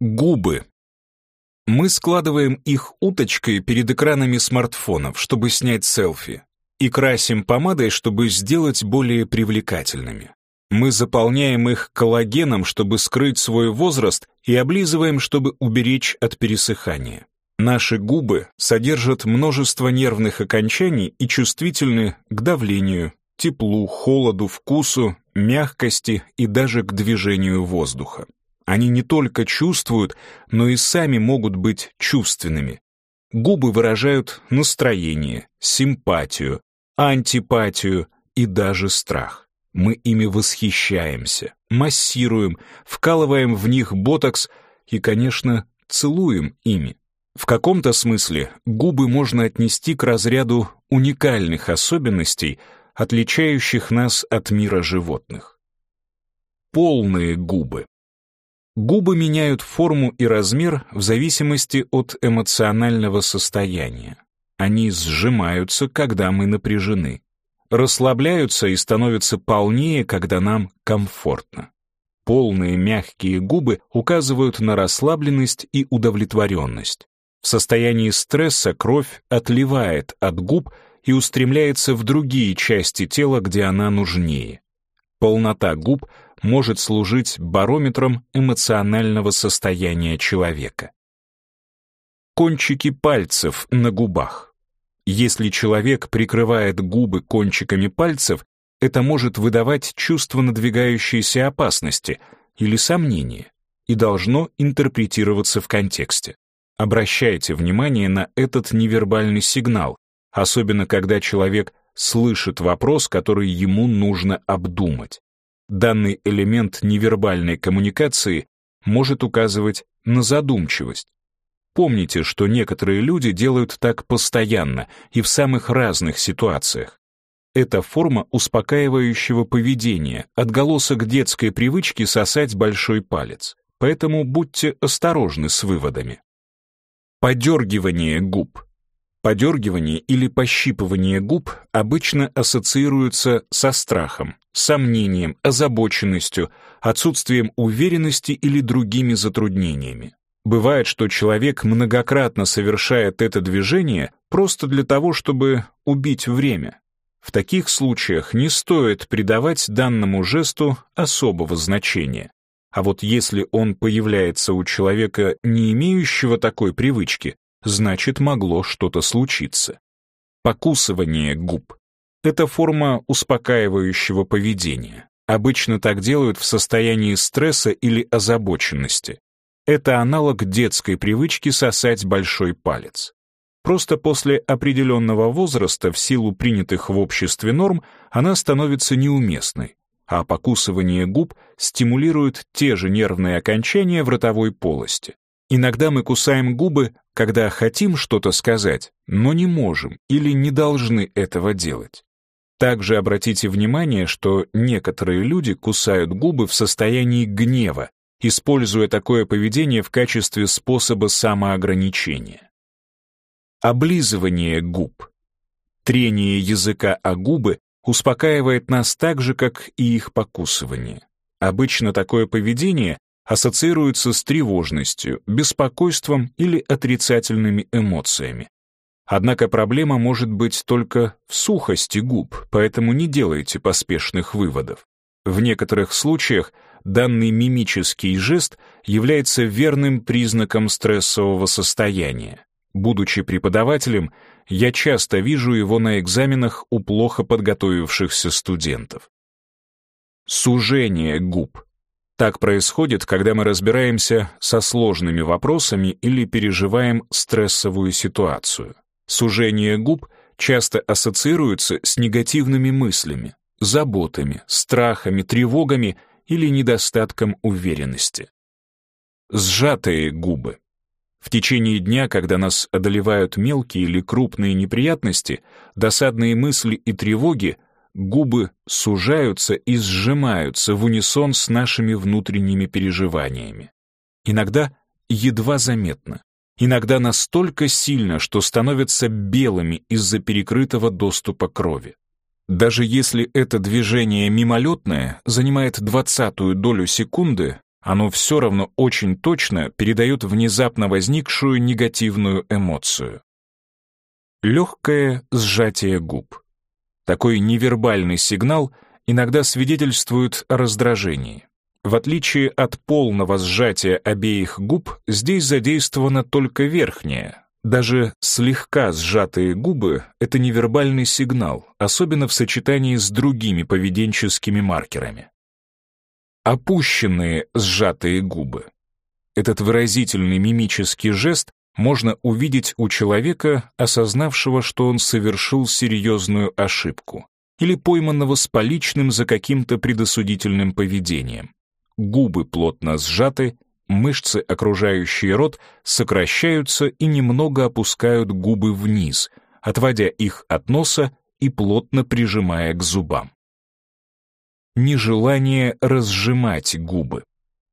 Губы. Мы складываем их уточкой перед экранами смартфонов, чтобы снять селфи, и красим помадой, чтобы сделать более привлекательными. Мы заполняем их коллагеном, чтобы скрыть свой возраст, и облизываем, чтобы уберечь от пересыхания. Наши губы содержат множество нервных окончаний и чувствительны к давлению, теплу, холоду, вкусу, мягкости и даже к движению воздуха. Они не только чувствуют, но и сами могут быть чувственными. Губы выражают настроение, симпатию, антипатию и даже страх. Мы ими восхищаемся, массируем, вкалываем в них ботокс и, конечно, целуем ими. В каком-то смысле губы можно отнести к разряду уникальных особенностей, отличающих нас от мира животных. Полные губы. Губы меняют форму и размер в зависимости от эмоционального состояния. Они сжимаются, когда мы напряжены, расслабляются и становятся полнее, когда нам комфортно. Полные мягкие губы указывают на расслабленность и удовлетворенность. В состоянии стресса кровь отливает от губ и устремляется в другие части тела, где она нужнее. Полнота губ может служить барометром эмоционального состояния человека. Кончики пальцев на губах. Если человек прикрывает губы кончиками пальцев, это может выдавать чувство надвигающейся опасности или сомнения и должно интерпретироваться в контексте. Обращайте внимание на этот невербальный сигнал, особенно когда человек слышит вопрос, который ему нужно обдумать. Данный элемент невербальной коммуникации может указывать на задумчивость. Помните, что некоторые люди делают так постоянно и в самых разных ситуациях. Это форма успокаивающего поведения, отголосок детской привычки сосать большой палец. Поэтому будьте осторожны с выводами. Подергивание губ. Подергивание или пощипывание губ обычно ассоциируются со страхом, сомнением, озабоченностью, отсутствием уверенности или другими затруднениями. Бывает, что человек многократно совершает это движение просто для того, чтобы убить время. В таких случаях не стоит придавать данному жесту особого значения. А вот если он появляется у человека, не имеющего такой привычки, значит могло что-то случиться. Покусывание губ. Это форма успокаивающего поведения. Обычно так делают в состоянии стресса или озабоченности. Это аналог детской привычки сосать большой палец. Просто после определенного возраста в силу принятых в обществе норм она становится неуместной, а покусывание губ стимулирует те же нервные окончания в ротовой полости. Иногда мы кусаем губы, когда хотим что-то сказать, но не можем или не должны этого делать. Также обратите внимание, что некоторые люди кусают губы в состоянии гнева, используя такое поведение в качестве способа самоограничения. Облизывание губ. Трение языка о губы успокаивает нас так же, как и их покусывание. Обычно такое поведение ассоциируется с тревожностью, беспокойством или отрицательными эмоциями. Однако проблема может быть только в сухости губ, поэтому не делайте поспешных выводов. В некоторых случаях данный мимический жест является верным признаком стрессового состояния. Будучи преподавателем, я часто вижу его на экзаменах у плохо подготовившихся студентов. Сужение губ. Так происходит, когда мы разбираемся со сложными вопросами или переживаем стрессовую ситуацию. Сужение губ часто ассоциируется с негативными мыслями, заботами, страхами, тревогами или недостатком уверенности. Сжатые губы. В течение дня, когда нас одолевают мелкие или крупные неприятности, досадные мысли и тревоги — губы сужаются и сжимаются в унисон с нашими внутренними переживаниями. Иногда едва заметно, иногда настолько сильно, что становятся белыми из-за перекрытого доступа крови. Даже если это движение мимолетное, занимает двадцатую долю секунды, оно все равно очень точно передает внезапно возникшую негативную эмоцию. Легкое сжатие губ. Такой невербальный сигнал иногда свидетельствует о раздражении. В отличие от полного сжатия обеих губ, здесь задействована только верхняя. Даже слегка сжатые губы — это невербальный сигнал, особенно в сочетании с другими поведенческими маркерами. Опущенные сжатые губы. Этот выразительный мимический жест можно увидеть у человека, осознавшего, что он совершил серьезную ошибку, или пойманного с поличным за каким-то предосудительным поведением. Губы плотно сжаты, мышцы, окружающие рот, сокращаются и немного опускают губы вниз, отводя их от носа и плотно прижимая к зубам нежелание разжимать губы.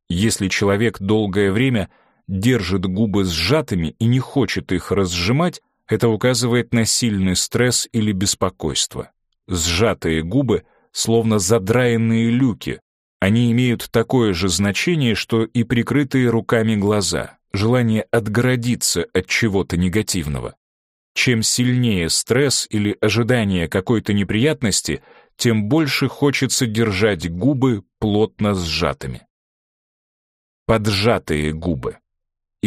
Если человек долгое время держит губы сжатыми и не хочет их разжимать, это указывает на сильный стресс или беспокойство. Сжатые губы словно задраенные люки. Они имеют такое же значение, что и прикрытые руками глаза, желание отгородиться от чего-то негативного. Чем сильнее стресс или ожидание какой-то неприятности, тем больше хочется держать губы плотно сжатыми. Поджатые губы.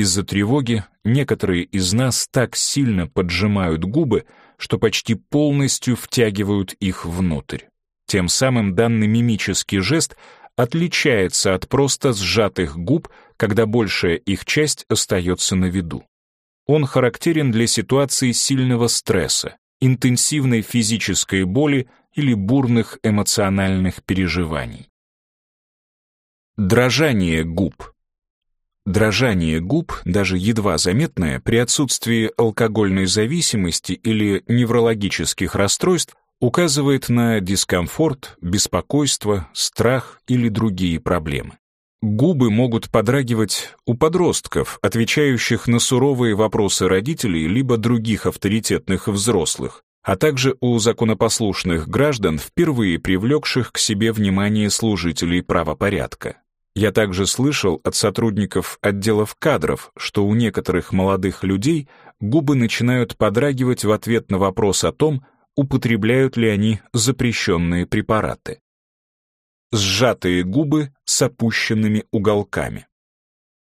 Из-за тревоги некоторые из нас так сильно поджимают губы, что почти полностью втягивают их внутрь. Тем самым данный мимический жест отличается от просто сжатых губ, когда большая их часть остается на виду. Он характерен для ситуации сильного стресса, интенсивной физической боли или бурных эмоциональных переживаний. Дрожание губ. Дрожание губ, даже едва заметное, при отсутствии алкогольной зависимости или неврологических расстройств, указывает на дискомфорт, беспокойство, страх или другие проблемы. Губы могут подрагивать у подростков, отвечающих на суровые вопросы родителей либо других авторитетных взрослых, а также у законопослушных граждан, впервые привлекших к себе внимание служителей правопорядка. Я также слышал от сотрудников отделов кадров, что у некоторых молодых людей губы начинают подрагивать в ответ на вопрос о том, употребляют ли они запрещенные препараты. Сжатые губы с опущенными уголками.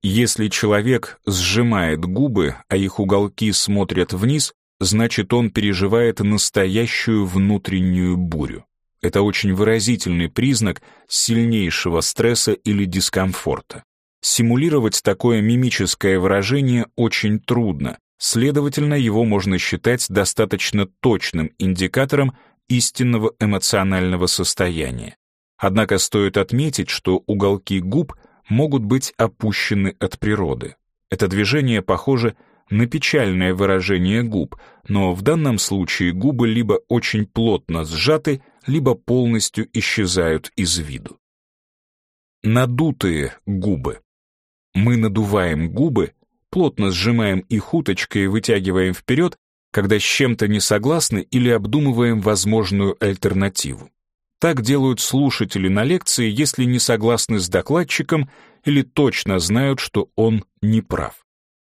Если человек сжимает губы, а их уголки смотрят вниз, значит он переживает настоящую внутреннюю бурю. Это очень выразительный признак сильнейшего стресса или дискомфорта. Симулировать такое мимическое выражение очень трудно, следовательно, его можно считать достаточно точным индикатором истинного эмоционального состояния. Однако стоит отметить, что уголки губ могут быть опущены от природы. Это движение похоже на печальное выражение губ, но в данном случае губы либо очень плотно сжаты, либо полностью исчезают из виду. Надутые губы. Мы надуваем губы, плотно сжимаем их уточкой и вытягиваем вперед, когда с чем-то не согласны или обдумываем возможную альтернативу. Так делают слушатели на лекции, если не согласны с докладчиком или точно знают, что он не прав.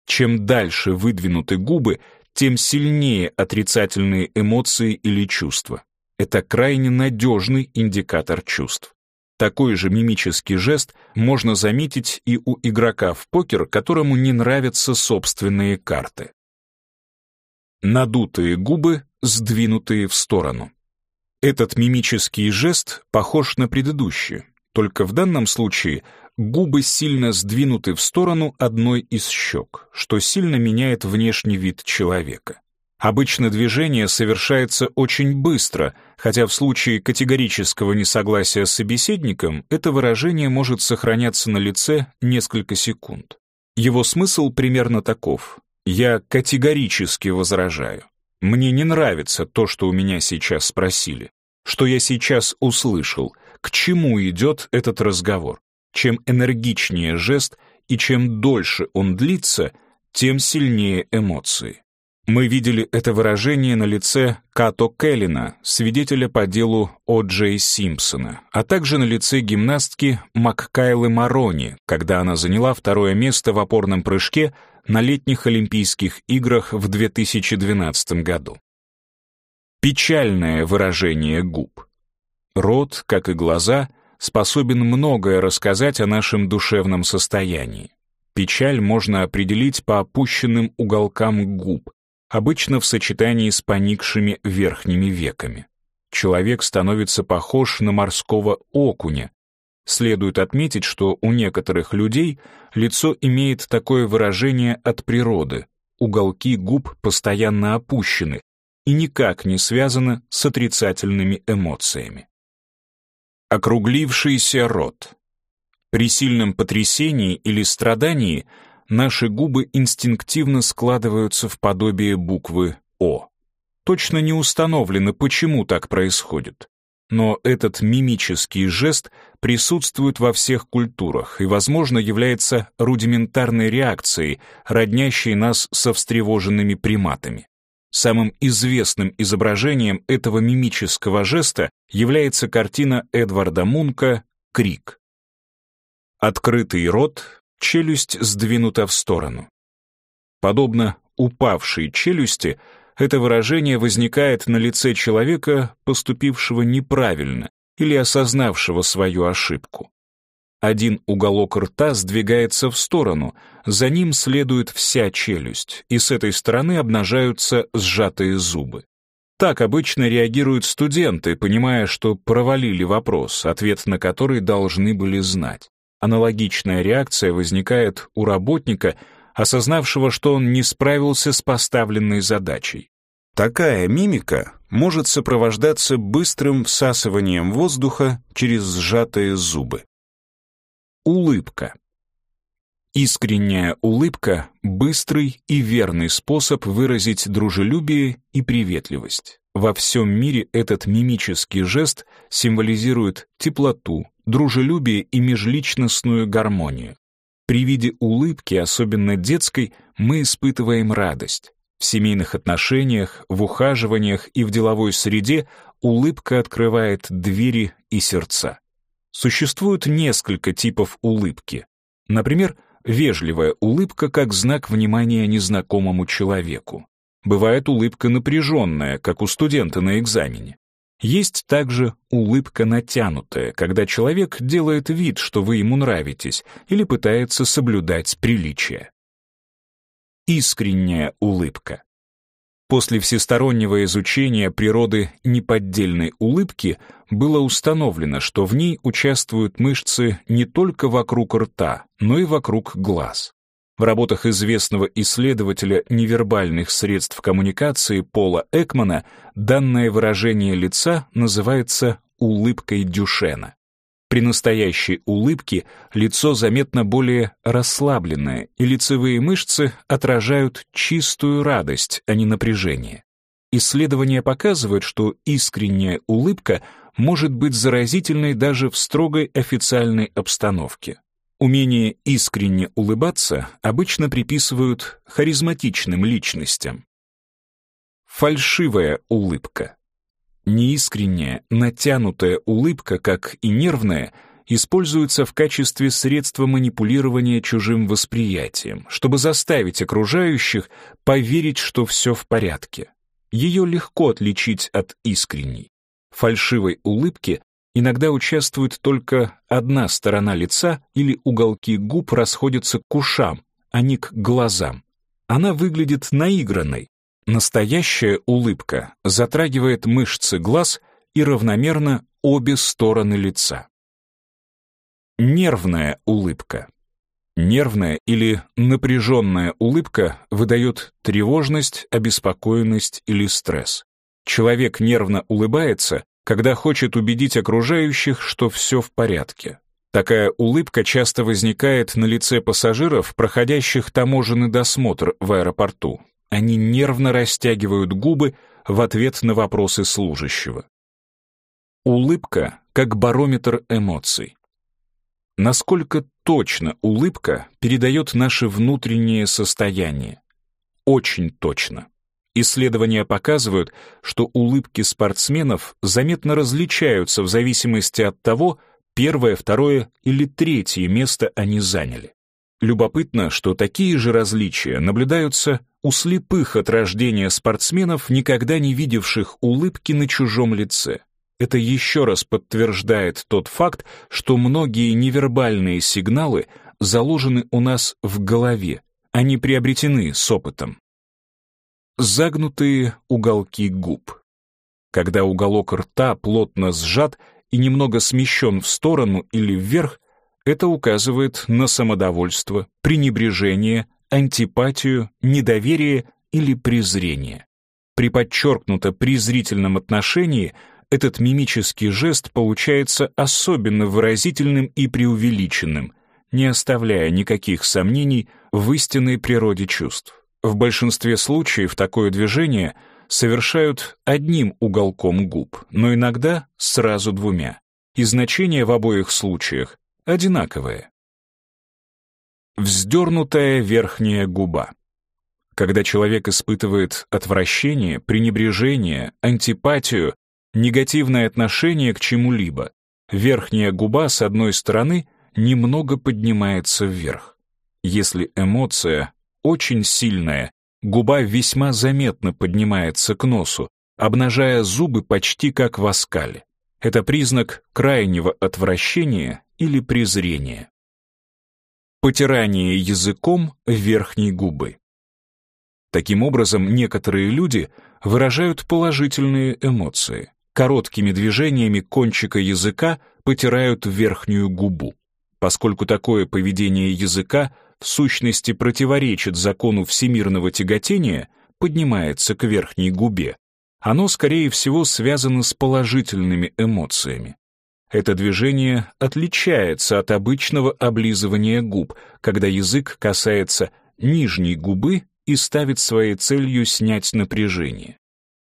Чем дальше выдвинуты губы, тем сильнее отрицательные эмоции или чувства. Это крайне надежный индикатор чувств. Такой же мимический жест можно заметить и у игрока в покер, которому не нравятся собственные карты. Надутые губы, сдвинутые в сторону. Этот мимический жест похож на предыдущий, только в данном случае губы сильно сдвинуты в сторону одной из щек, что сильно меняет внешний вид человека. Обычно движение совершается очень быстро, хотя в случае категорического несогласия с собеседником это выражение может сохраняться на лице несколько секунд. Его смысл примерно таков. Я категорически возражаю. Мне не нравится то, что у меня сейчас спросили, что я сейчас услышал, к чему идет этот разговор. Чем энергичнее жест и чем дольше он длится, тем сильнее эмоции. Мы видели это выражение на лице Като Келлина, свидетеля по делу О. Джей Симпсона, а также на лице гимнастки Маккайлы Марони, когда она заняла второе место в опорном прыжке на летних Олимпийских играх в 2012 году. Печальное выражение губ. Рот, как и глаза, способен многое рассказать о нашем душевном состоянии. Печаль можно определить по опущенным уголкам губ, обычно в сочетании с поникшими верхними веками. Человек становится похож на морского окуня. Следует отметить, что у некоторых людей лицо имеет такое выражение от природы. Уголки губ постоянно опущены и никак не связаны с отрицательными эмоциями. Округлившийся рот. При сильном потрясении или страдании наши губы инстинктивно складываются в подобие буквы «О». Точно не установлено, почему так происходит. Но этот мимический жест присутствует во всех культурах и, возможно, является рудиментарной реакцией, роднящей нас со встревоженными приматами. Самым известным изображением этого мимического жеста является картина Эдварда Мунка «Крик». Открытый рот челюсть сдвинута в сторону. Подобно упавшей челюсти, это выражение возникает на лице человека, поступившего неправильно или осознавшего свою ошибку. Один уголок рта сдвигается в сторону, за ним следует вся челюсть, и с этой стороны обнажаются сжатые зубы. Так обычно реагируют студенты, понимая, что провалили вопрос, ответ на который должны были знать. Аналогичная реакция возникает у работника, осознавшего, что он не справился с поставленной задачей. Такая мимика может сопровождаться быстрым всасыванием воздуха через сжатые зубы. Улыбка. Искренняя улыбка — быстрый и верный способ выразить дружелюбие и приветливость. Во всем мире этот мимический жест символизирует теплоту, дружелюбие и межличностную гармонию. При виде улыбки, особенно детской, мы испытываем радость. В семейных отношениях, в ухаживаниях и в деловой среде улыбка открывает двери и сердца. Существует несколько типов улыбки. Например, вежливая улыбка как знак внимания незнакомому человеку. Бывает улыбка напряженная, как у студента на экзамене. Есть также улыбка натянутая, когда человек делает вид, что вы ему нравитесь, или пытается соблюдать приличие. Искренняя улыбка. После всестороннего изучения природы неподдельной улыбки было установлено, что в ней участвуют мышцы не только вокруг рта, но и вокруг глаз. В работах известного исследователя невербальных средств коммуникации Пола Экмана данное выражение лица называется улыбкой Дюшена. При настоящей улыбке лицо заметно более расслабленное, и лицевые мышцы отражают чистую радость, а не напряжение. Исследования показывают, что искренняя улыбка может быть заразительной даже в строгой официальной обстановке. Умение искренне улыбаться обычно приписывают харизматичным личностям. Фальшивая улыбка. Неискренняя, натянутая улыбка, как и нервная, используется в качестве средства манипулирования чужим восприятием, чтобы заставить окружающих поверить, что все в порядке. Ее легко отличить от искренней. Фальшивой улыбки Иногда участвует только одна сторона лица или уголки губ расходятся к ушам, а не к глазам. Она выглядит наигранной. Настоящая улыбка затрагивает мышцы глаз и равномерно обе стороны лица. Нервная улыбка. Нервная или напряженная улыбка выдает тревожность, обеспокоенность или стресс. Человек нервно улыбается, когда хочет убедить окружающих, что все в порядке. Такая улыбка часто возникает на лице пассажиров, проходящих таможенный досмотр в аэропорту. Они нервно растягивают губы в ответ на вопросы служащего. Улыбка как барометр эмоций. Насколько точно улыбка передает наше внутреннее состояние? Очень точно. Исследования показывают, что улыбки спортсменов заметно различаются в зависимости от того, первое, второе или третье место они заняли. Любопытно, что такие же различия наблюдаются у слепых от рождения спортсменов, никогда не видевших улыбки на чужом лице. Это еще раз подтверждает тот факт, что многие невербальные сигналы заложены у нас в голове, они приобретены с опытом. Загнутые уголки губ. Когда уголок рта плотно сжат и немного смещен в сторону или вверх, это указывает на самодовольство, пренебрежение, антипатию, недоверие или презрение. При подчеркнуто презрительном отношении этот мимический жест получается особенно выразительным и преувеличенным, не оставляя никаких сомнений в истинной природе чувств. В большинстве случаев такое движение совершают одним уголком губ, но иногда сразу двумя. И значение в обоих случаях одинаковое. Вздернутая верхняя губа. Когда человек испытывает отвращение, пренебрежение, антипатию, негативное отношение к чему-либо, верхняя губа с одной стороны немного поднимается вверх. Если эмоция очень сильная, губа весьма заметно поднимается к носу, обнажая зубы почти как в оскале. Это признак крайнего отвращения или презрения. Потирание языком верхней губы. Таким образом, некоторые люди выражают положительные эмоции. Короткими движениями кончика языка потирают верхнюю губу. Поскольку такое поведение языка в сущности противоречит закону всемирного тяготения, поднимается к верхней губе, оно, скорее всего, связано с положительными эмоциями. Это движение отличается от обычного облизывания губ, когда язык касается нижней губы и ставит своей целью снять напряжение.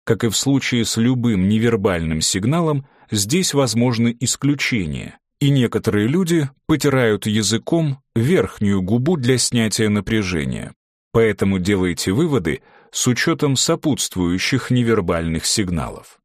Как и в случае с любым невербальным сигналом, здесь возможны исключения, и некоторые люди потирают языком верхнюю губу для снятия напряжения. Поэтому делайте выводы с учетом сопутствующих невербальных сигналов.